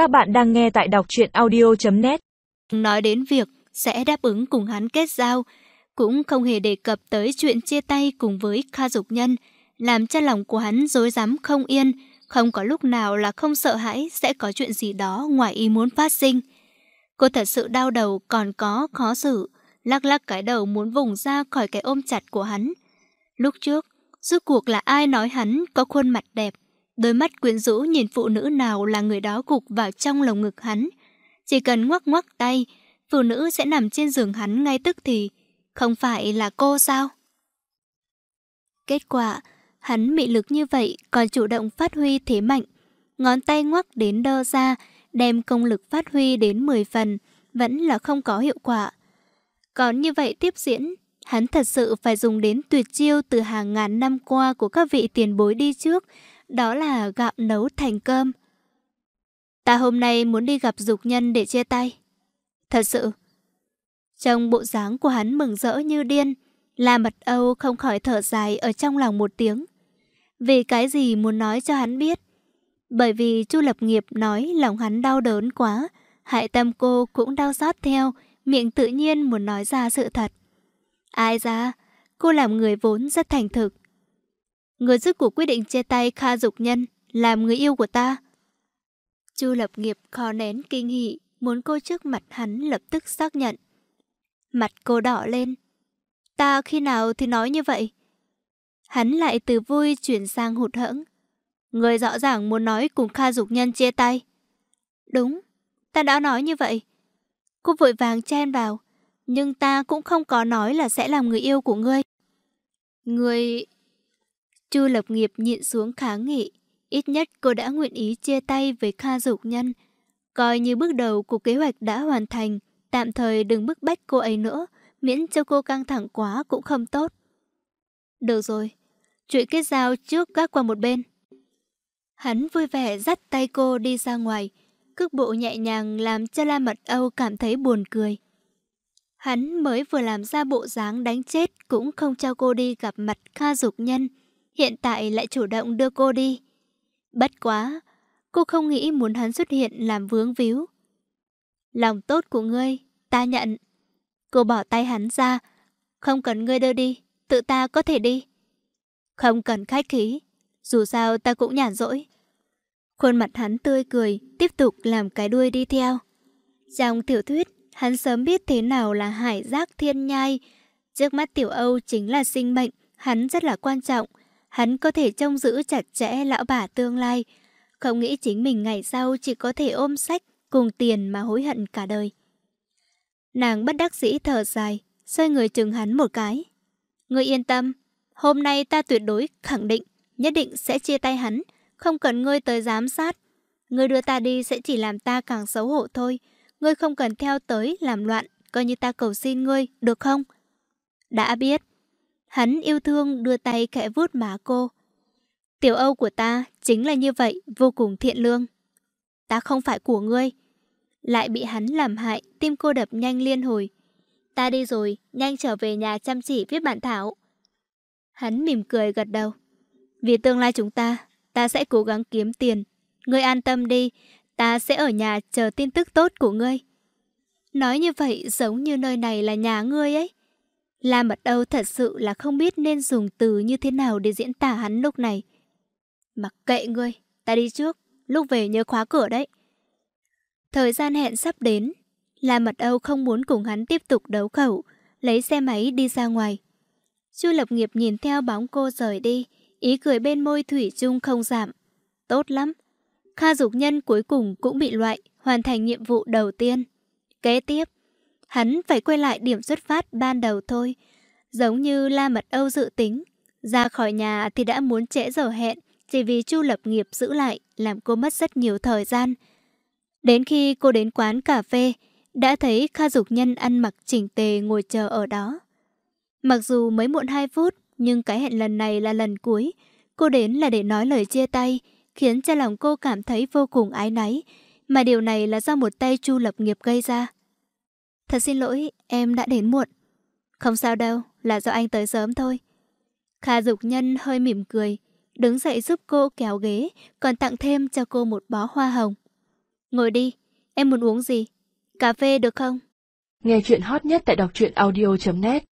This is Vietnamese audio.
Các bạn đang nghe tại đọc truyện audio.net Nói đến việc sẽ đáp ứng cùng hắn kết giao, cũng không hề đề cập tới chuyện chia tay cùng với Kha Dục Nhân, làm cho lòng của hắn dối rắm không yên, không có lúc nào là không sợ hãi sẽ có chuyện gì đó ngoài ý muốn phát sinh. Cô thật sự đau đầu còn có khó xử, lắc lắc cái đầu muốn vùng ra khỏi cái ôm chặt của hắn. Lúc trước, rốt cuộc là ai nói hắn có khuôn mặt đẹp, đôi mắt quyến rũ nhìn phụ nữ nào là người đó gục vào trong lồng ngực hắn. Chỉ cần ngoắc ngoắc tay, phụ nữ sẽ nằm trên giường hắn ngay tức thì, không phải là cô sao? Kết quả, hắn mị lực như vậy còn chủ động phát huy thế mạnh. Ngón tay ngoắc đến đơ ra, đem công lực phát huy đến 10 phần, vẫn là không có hiệu quả. Còn như vậy tiếp diễn, hắn thật sự phải dùng đến tuyệt chiêu từ hàng ngàn năm qua của các vị tiền bối đi trước, đó là gạo nấu thành cơm. Ta hôm nay muốn đi gặp dục nhân để chia tay. Thật sự. Trong bộ dáng của hắn mừng rỡ như điên, La Mật Âu không khỏi thở dài ở trong lòng một tiếng. Vì cái gì muốn nói cho hắn biết? Bởi vì Chu Lập Nghiệp nói lòng hắn đau đớn quá, hại tâm cô cũng đau xót theo, miệng tự nhiên muốn nói ra sự thật. Ai ra, cô làm người vốn rất thành thực. Người rút cuộc quyết định chia tay Kha Dục Nhân, làm người yêu của ta. Chu Lập Nghiệp khó nén kinh hỉ, muốn cô trước mặt hắn lập tức xác nhận. Mặt cô đỏ lên. Ta khi nào thì nói như vậy? Hắn lại từ vui chuyển sang hụt hẫng. Người rõ ràng muốn nói cùng Kha Dục Nhân chia tay. Đúng, ta đã nói như vậy. Cô vội vàng chen vào. Nhưng ta cũng không có nói là sẽ làm người yêu của ngươi. Người... Chu lập nghiệp nhịn xuống kháng nghị. Ít nhất cô đã nguyện ý chia tay với Kha Dục Nhân. Coi như bước đầu của kế hoạch đã hoàn thành. Tạm thời đừng bức bách cô ấy nữa. Miễn cho cô căng thẳng quá cũng không tốt. Được rồi. chuỗi kết giao trước gác qua một bên. Hắn vui vẻ dắt tay cô đi ra ngoài. Cước bộ nhẹ nhàng làm cho La Mật Âu cảm thấy buồn cười. Hắn mới vừa làm ra bộ dáng đánh chết cũng không cho cô đi gặp mặt Kha Dục Nhân, hiện tại lại chủ động đưa cô đi. Bất quá, cô không nghĩ muốn hắn xuất hiện làm vướng víu. Lòng tốt của ngươi, ta nhận. Cô bỏ tay hắn ra, không cần ngươi đưa đi, tự ta có thể đi. Không cần khách khí, dù sao ta cũng nhàn rỗi. Khuôn mặt hắn tươi cười, tiếp tục làm cái đuôi đi theo. Trong tiểu thuyết, Hắn sớm biết thế nào là hải giác thiên nhai. Trước mắt tiểu Âu chính là sinh mệnh, hắn rất là quan trọng. Hắn có thể trông giữ chặt chẽ lão bà tương lai. Không nghĩ chính mình ngày sau chỉ có thể ôm sách cùng tiền mà hối hận cả đời. Nàng bất đắc dĩ thở dài, xoay người chừng hắn một cái. Ngươi yên tâm, hôm nay ta tuyệt đối khẳng định, nhất định sẽ chia tay hắn, không cần ngươi tới giám sát. Ngươi đưa ta đi sẽ chỉ làm ta càng xấu hổ thôi ngươi không cần theo tới làm loạn, coi như ta cầu xin ngươi, được không? Đã biết. Hắn yêu thương đưa tay khẽ vuốt má cô. Tiểu Âu của ta chính là như vậy, vô cùng thiện lương. Ta không phải của ngươi. Lại bị hắn làm hại, tim cô đập nhanh liên hồi. Ta đi rồi, nhanh trở về nhà chăm chỉ viết bản thảo. Hắn mỉm cười gật đầu. Vì tương lai chúng ta, ta sẽ cố gắng kiếm tiền. Ngươi an tâm đi, Ta sẽ ở nhà chờ tin tức tốt của ngươi. Nói như vậy giống như nơi này là nhà ngươi ấy. La Mật Âu thật sự là không biết nên dùng từ như thế nào để diễn tả hắn lúc này. Mặc kệ ngươi, ta đi trước, lúc về nhớ khóa cửa đấy. Thời gian hẹn sắp đến, La Mật Âu không muốn cùng hắn tiếp tục đấu khẩu, lấy xe máy đi ra ngoài. Chu Lập Nghiệp nhìn theo bóng cô rời đi, ý cười bên môi Thủy chung không giảm. Tốt lắm, Kha Dục Nhân cuối cùng cũng bị loại, hoàn thành nhiệm vụ đầu tiên. Kế tiếp, hắn phải quay lại điểm xuất phát ban đầu thôi. Giống như La Mật Âu dự tính, ra khỏi nhà thì đã muốn trễ giờ hẹn, chỉ vì Chu Lập Nghiệp giữ lại, làm cô mất rất nhiều thời gian. Đến khi cô đến quán cà phê, đã thấy Kha Dục Nhân ăn mặc chỉnh tề ngồi chờ ở đó. Mặc dù mới muộn 2 phút, nhưng cái hẹn lần này là lần cuối. Cô đến là để nói lời chia tay, khiến cho lòng cô cảm thấy vô cùng ái náy, mà điều này là do một tay Chu Lập Nghiệp gây ra. Thật xin lỗi, em đã đến muộn. Không sao đâu, là do anh tới sớm thôi. Kha Dục Nhân hơi mỉm cười, đứng dậy giúp cô kéo ghế, còn tặng thêm cho cô một bó hoa hồng. Ngồi đi, em muốn uống gì? Cà phê được không? Nghe chuyện hot nhất tại đọc truyện audio.net